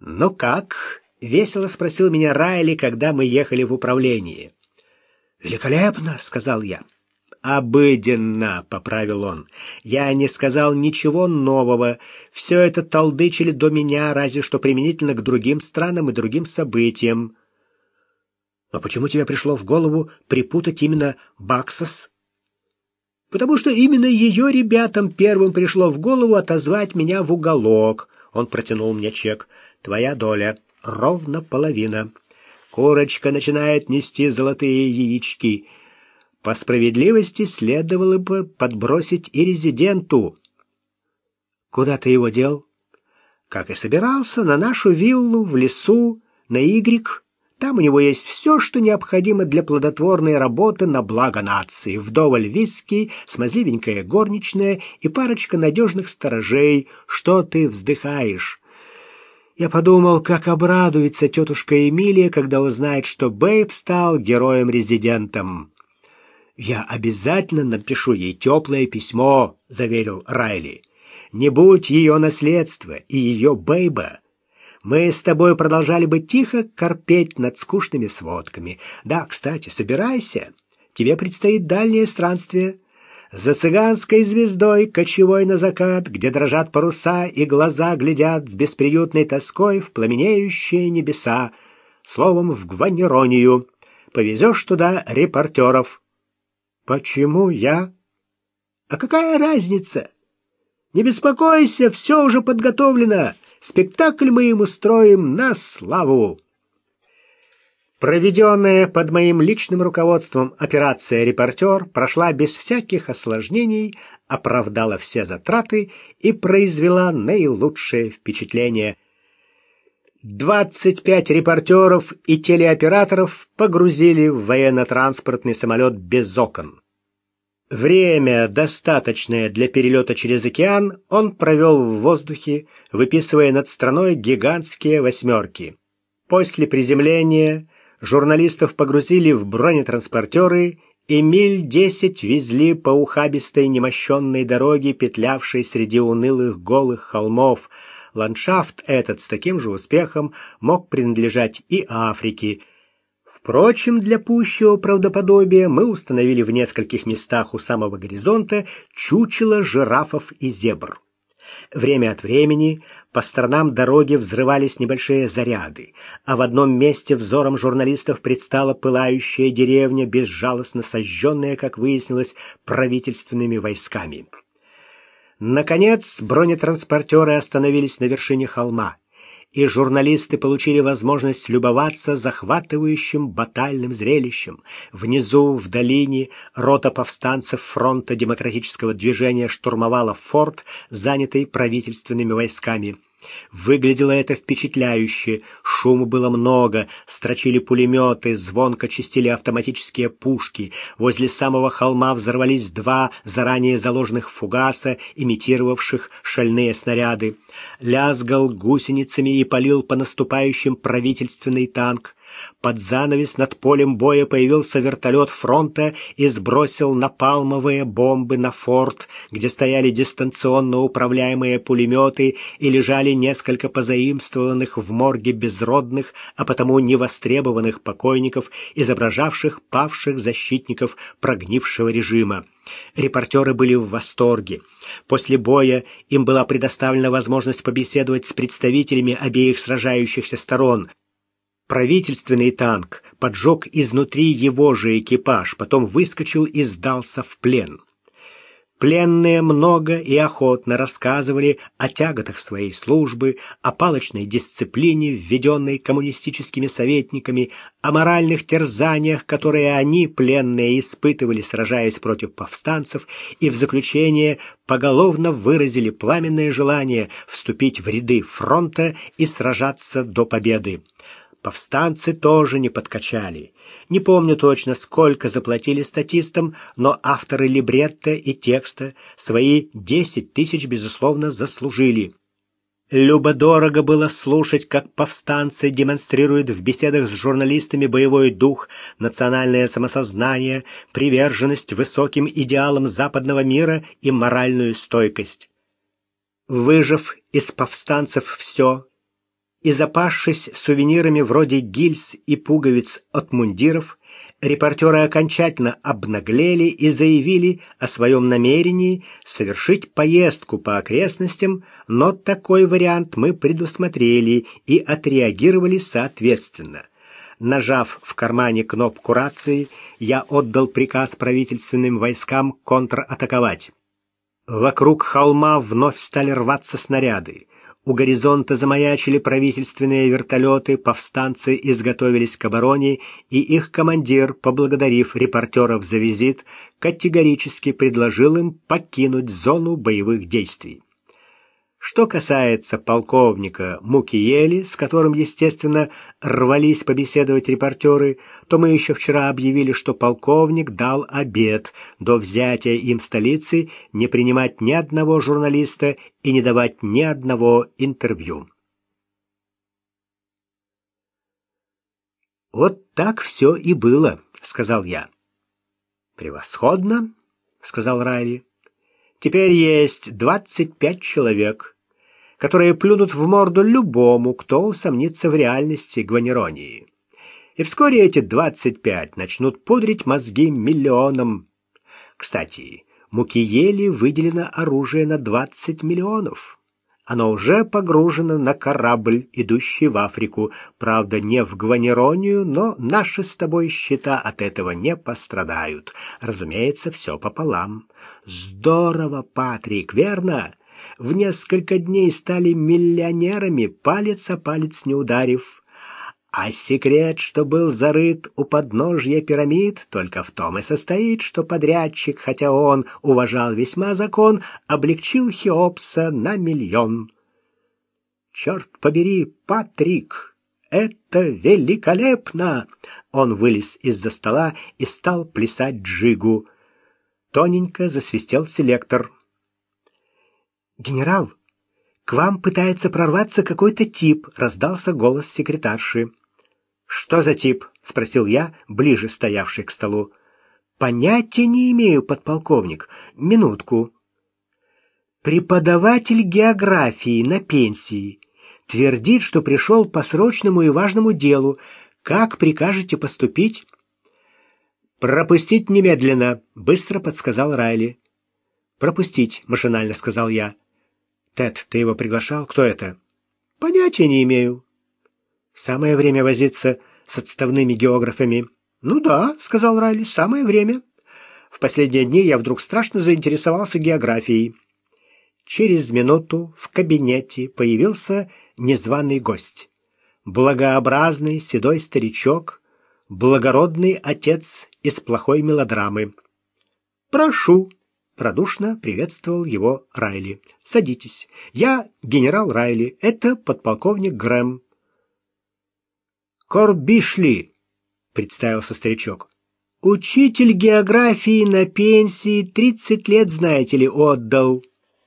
«Ну как?» — весело спросил меня Райли, когда мы ехали в управление. «Великолепно!» — сказал я. «Обыденно», — поправил он. «Я не сказал ничего нового. Все это толдычили до меня, разве что применительно к другим странам и другим событиям». «Но почему тебе пришло в голову припутать именно Баксос?» «Потому что именно ее ребятам первым пришло в голову отозвать меня в уголок». Он протянул мне чек. «Твоя доля. Ровно половина. Курочка начинает нести золотые яички». По справедливости следовало бы подбросить и резиденту. Куда ты его дел? Как и собирался, на нашу виллу в лесу, на Игрик. Там у него есть все, что необходимо для плодотворной работы на благо нации. Вдоволь виски, смазливенькая горничная и парочка надежных сторожей. Что ты вздыхаешь? Я подумал, как обрадуется тетушка Эмилия, когда узнает, что Бэйб стал героем-резидентом. «Я обязательно напишу ей теплое письмо», — заверил Райли. «Не будь ее наследство и ее бейба, мы с тобой продолжали бы тихо корпеть над скучными сводками. Да, кстати, собирайся, тебе предстоит дальнее странствие». За цыганской звездой, кочевой на закат, где дрожат паруса и глаза глядят с бесприютной тоской в пламенеющие небеса, словом, в Гванеронию. Повезешь туда репортеров. Почему я? А какая разница? Не беспокойся, все уже подготовлено. Спектакль мы им устроим на славу. Проведенная под моим личным руководством операция «Репортер» прошла без всяких осложнений, оправдала все затраты и произвела наилучшее впечатление. 25 репортеров и телеоператоров погрузили в военно-транспортный самолет без окон. Время, достаточное для перелета через океан, он провел в воздухе, выписывая над страной гигантские восьмерки. После приземления журналистов погрузили в бронетранспортеры и миль десять везли по ухабистой немощенной дороге, петлявшей среди унылых голых холмов. Ландшафт этот с таким же успехом мог принадлежать и Африке, Впрочем, для пущего правдоподобия мы установили в нескольких местах у самого горизонта чучело жирафов и зебр. Время от времени по сторонам дороги взрывались небольшие заряды, а в одном месте взором журналистов предстала пылающая деревня, безжалостно сожженная, как выяснилось, правительственными войсками. Наконец, бронетранспортеры остановились на вершине холма и журналисты получили возможность любоваться захватывающим батальным зрелищем. Внизу, в долине, рота повстанцев фронта демократического движения штурмовала форт, занятый правительственными войсками. Выглядело это впечатляюще. Шума было много, строчили пулеметы, звонко чистили автоматические пушки. Возле самого холма взорвались два заранее заложенных фугаса, имитировавших шальные снаряды. Лязгал гусеницами и полил по наступающим правительственный танк. Под занавес над полем боя появился вертолет фронта и сбросил напалмовые бомбы на форт, где стояли дистанционно управляемые пулеметы и лежали несколько позаимствованных в морге безродных, а потому невостребованных покойников, изображавших павших защитников прогнившего режима. Репортеры были в восторге. После боя им была предоставлена возможность побеседовать с представителями обеих сражающихся сторон. Правительственный танк поджег изнутри его же экипаж, потом выскочил и сдался в плен. Пленные много и охотно рассказывали о тяготах своей службы, о палочной дисциплине, введенной коммунистическими советниками, о моральных терзаниях, которые они, пленные, испытывали, сражаясь против повстанцев, и в заключение поголовно выразили пламенное желание вступить в ряды фронта и сражаться до победы. Повстанцы тоже не подкачали. Не помню точно, сколько заплатили статистам, но авторы либретто и текста свои 10 тысяч, безусловно, заслужили. Любо-дорого было слушать, как повстанцы демонстрируют в беседах с журналистами боевой дух, национальное самосознание, приверженность высоким идеалам западного мира и моральную стойкость. Выжив из повстанцев все, и запасшись сувенирами вроде гильз и пуговиц от мундиров, репортеры окончательно обнаглели и заявили о своем намерении совершить поездку по окрестностям, но такой вариант мы предусмотрели и отреагировали соответственно. Нажав в кармане кнопку рации, я отдал приказ правительственным войскам контратаковать. Вокруг холма вновь стали рваться снаряды. У горизонта замаячили правительственные вертолеты, повстанцы изготовились к обороне, и их командир, поблагодарив репортеров за визит, категорически предложил им покинуть зону боевых действий. Что касается полковника Мукиели, с которым, естественно, рвались побеседовать репортеры, то мы еще вчера объявили, что полковник дал обет до взятия им столицы не принимать ни одного журналиста и не давать ни одного интервью. «Вот так все и было», — сказал я. «Превосходно», — сказал Райли. Теперь есть двадцать пять человек, которые плюнут в морду любому, кто усомнится в реальности Гванеронии. И вскоре эти двадцать пять начнут пудрить мозги миллионам. Кстати, Мукиели выделено оружие на двадцать миллионов. Оно уже погружено на корабль, идущий в Африку. Правда, не в Гванеронию, но наши с тобой счета от этого не пострадают. Разумеется, все пополам. Здорово, Патрик, верно? В несколько дней стали миллионерами, палец о палец не ударив. А секрет, что был зарыт у подножья пирамид, только в том и состоит, что подрядчик, хотя он уважал весьма закон, облегчил Хеопса на миллион. Черт побери, Патрик, это великолепно! Он вылез из-за стола и стал плясать джигу. Тоненько засвистел селектор. «Генерал, к вам пытается прорваться какой-то тип», — раздался голос секретарши. «Что за тип?» — спросил я, ближе стоявший к столу. «Понятия не имею, подполковник. Минутку». «Преподаватель географии на пенсии. Твердит, что пришел по срочному и важному делу. Как прикажете поступить?» «Пропустить немедленно», — быстро подсказал Райли. «Пропустить», — машинально сказал я. «Тед, ты его приглашал? Кто это?» «Понятия не имею». «Самое время возиться с отставными географами». «Ну да», — сказал Райли, — «самое время». В последние дни я вдруг страшно заинтересовался географией. Через минуту в кабинете появился незваный гость. Благообразный седой старичок благородный отец из плохой мелодрамы. «Прошу!» — радушно приветствовал его Райли. «Садитесь. Я генерал Райли. Это подполковник Грэм». «Корбишли!» — представился старичок. «Учитель географии на пенсии тридцать лет, знаете ли, отдал».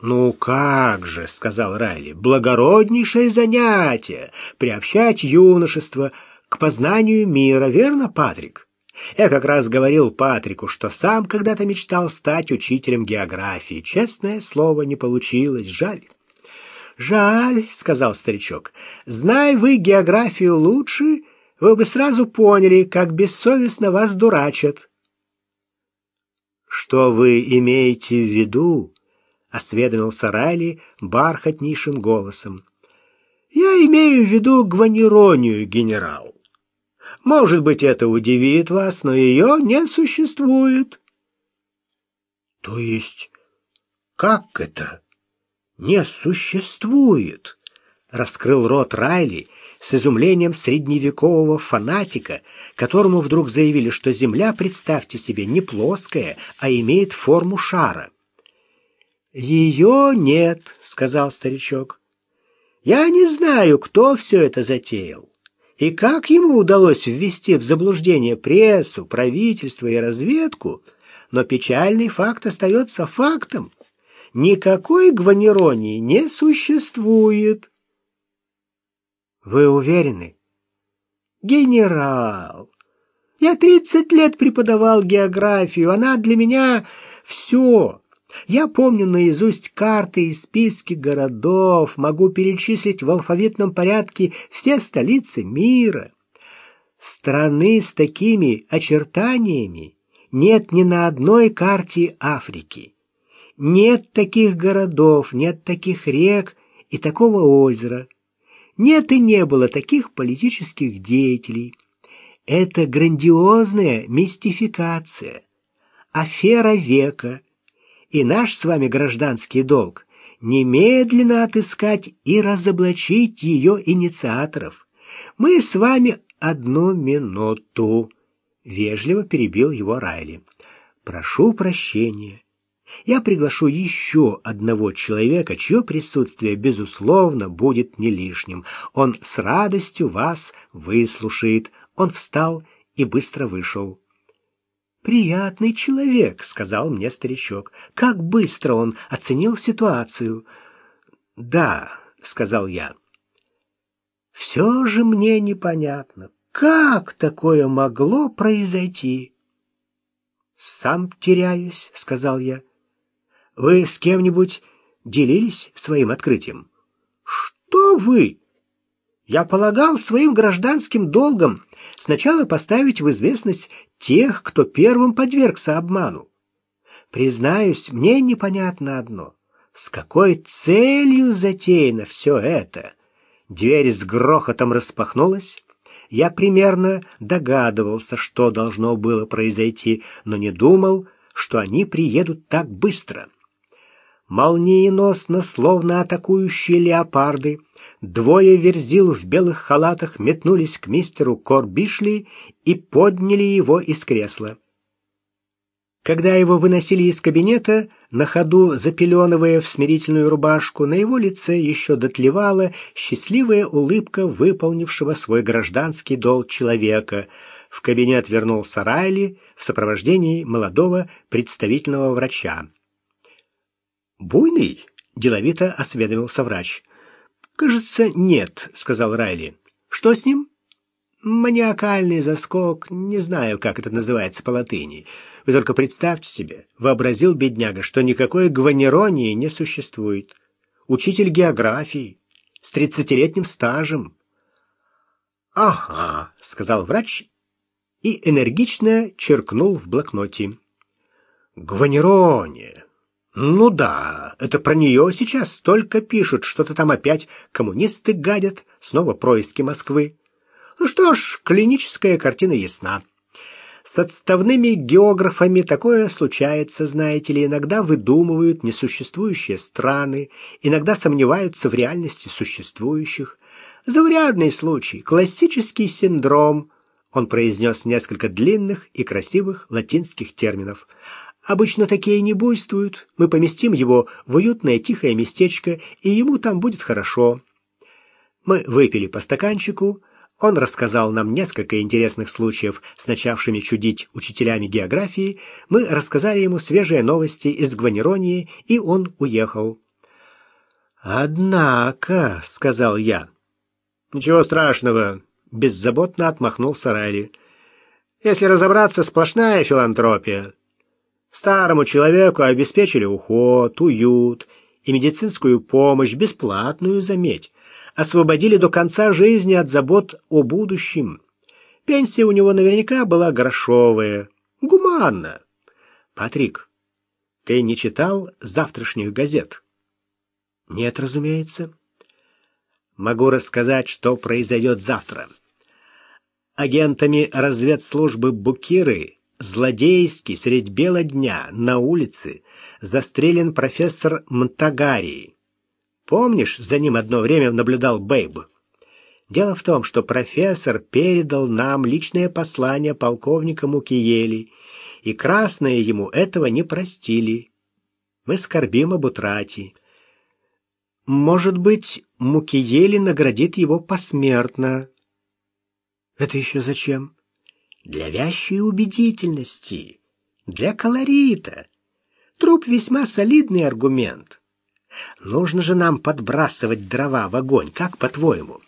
«Ну как же», — сказал Райли, — «благороднейшее занятие — приобщать юношество к познанию мира, верно, Патрик? Я как раз говорил Патрику, что сам когда-то мечтал стать учителем географии. Честное слово, не получилось. Жаль. «Жаль», — сказал старичок. «Знай вы географию лучше, вы бы сразу поняли, как бессовестно вас дурачат». «Что вы имеете в виду?» — осведомился Райли бархатнейшим голосом. «Я имею в виду гванеронию, генерал. Может быть, это удивит вас, но ее не существует. То есть, как это? Не существует? Раскрыл рот Райли с изумлением средневекового фанатика, которому вдруг заявили, что Земля, представьте себе, не плоская, а имеет форму шара. «Ее нет», — сказал старичок. «Я не знаю, кто все это затеял. И как ему удалось ввести в заблуждение прессу, правительство и разведку, но печальный факт остается фактом. Никакой гванеронии не существует. Вы уверены? Генерал, я тридцать лет преподавал географию, она для меня все. Я помню наизусть карты и списки городов, могу перечислить в алфавитном порядке все столицы мира. Страны с такими очертаниями нет ни на одной карте Африки. Нет таких городов, нет таких рек и такого озера. Нет и не было таких политических деятелей. Это грандиозная мистификация, афера века, и наш с вами гражданский долг немедленно отыскать и разоблачить ее инициаторов. Мы с вами одну минуту, вежливо перебил его Райли. Прошу прощения. Я приглашу еще одного человека, чье присутствие, безусловно, будет не лишним. Он с радостью вас выслушает. Он встал и быстро вышел. «Приятный человек», — сказал мне старичок. «Как быстро он оценил ситуацию». «Да», — сказал я. «Все же мне непонятно, как такое могло произойти?» «Сам теряюсь», — сказал я. «Вы с кем-нибудь делились своим открытием?» «Что вы?» «Я полагал своим гражданским долгом сначала поставить в известность тех, кто первым подвергся обману. Признаюсь, мне непонятно одно. С какой целью затеяно все это? Дверь с грохотом распахнулась. Я примерно догадывался, что должно было произойти, но не думал, что они приедут так быстро. Молниеносно, словно атакующие леопарды, двое верзил в белых халатах метнулись к мистеру Корбишли и подняли его из кресла. Когда его выносили из кабинета, на ходу запеленывая в смирительную рубашку, на его лице еще дотлевала счастливая улыбка выполнившего свой гражданский долг человека. В кабинет вернулся Райли в сопровождении молодого представительного врача. «Буйный?» — деловито осведомился врач. «Кажется, нет», — сказал Райли. «Что с ним?» «Маниакальный заскок, не знаю, как это называется по латыни. Вы только представьте себе, вообразил бедняга, что никакой гванеронии не существует. Учитель географии, с тридцатилетним стажем». «Ага», — сказал врач и энергично черкнул в блокноте. «Гванерония! Ну да, это про нее сейчас столько пишут, что-то там опять коммунисты гадят, снова происки Москвы. Ну что ж, клиническая картина ясна. С отставными географами такое случается, знаете ли, иногда выдумывают несуществующие страны, иногда сомневаются в реальности существующих. Заурядный случай, классический синдром. Он произнес несколько длинных и красивых латинских терминов. Обычно такие не буйствуют. Мы поместим его в уютное тихое местечко, и ему там будет хорошо. Мы выпили по стаканчику. Он рассказал нам несколько интересных случаев с начавшими чудить учителями географии. Мы рассказали ему свежие новости из Гванеронии, и он уехал. «Однако», — сказал я. «Ничего страшного», — беззаботно отмахнулся Райли. «Если разобраться, сплошная филантропия. Старому человеку обеспечили уход, уют и медицинскую помощь, бесплатную, заметь. Освободили до конца жизни от забот о будущем. Пенсия у него наверняка была грошовая. Гуманно. Патрик, ты не читал завтрашних газет? Нет, разумеется. Могу рассказать, что произойдет завтра. Агентами разведслужбы Букиры Злодейски средь бела дня на улице застрелен профессор Мтагари. Помнишь, за ним одно время наблюдал Бэйб? Дело в том, что профессор передал нам личное послание полковника Мукиели, и красные ему этого не простили. Мы скорбим об утрате. Может быть, Мукиели наградит его посмертно. Это еще зачем? Для вящей убедительности, для колорита. Труп весьма солидный аргумент. Нужно же нам подбрасывать дрова в огонь, как по-твоему?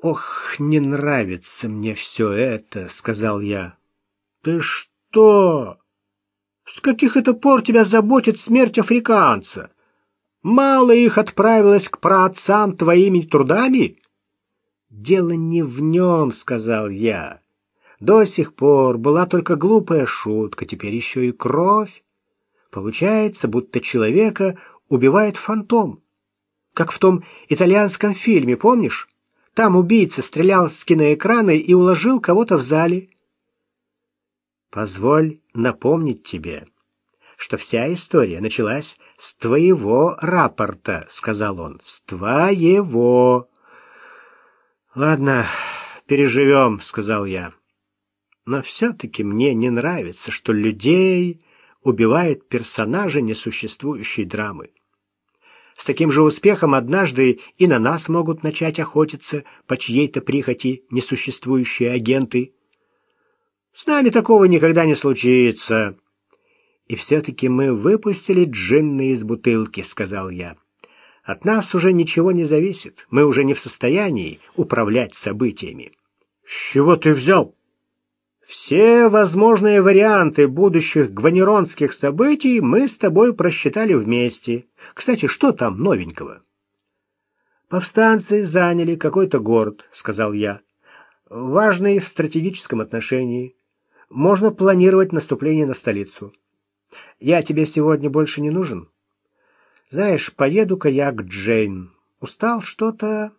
Ох, не нравится мне все это, сказал я. Ты что? С каких это пор тебя заботит смерть африканца? Мало их отправилось к праотцам твоими трудами? Дело не в нем, сказал я. До сих пор была только глупая шутка, теперь еще и кровь. Получается, будто человека убивает фантом. Как в том итальянском фильме, помнишь? Там убийца стрелял с киноэкрана и уложил кого-то в зале. Позволь напомнить тебе, что вся история началась с твоего рапорта, сказал он. С твоего. Ладно, переживем, сказал я. Но все-таки мне не нравится, что людей убивает персонажи несуществующей драмы. С таким же успехом однажды и на нас могут начать охотиться по чьей-то прихоти несуществующие агенты. С нами такого никогда не случится. И все-таки мы выпустили джинны из бутылки, сказал я. От нас уже ничего не зависит. Мы уже не в состоянии управлять событиями. С чего ты взял? Все возможные варианты будущих гванеронских событий мы с тобой просчитали вместе. Кстати, что там новенького? Повстанцы заняли какой-то город, сказал я. Важный в стратегическом отношении. Можно планировать наступление на столицу. Я тебе сегодня больше не нужен. Знаешь, поеду-ка я к Джейн. Устал что-то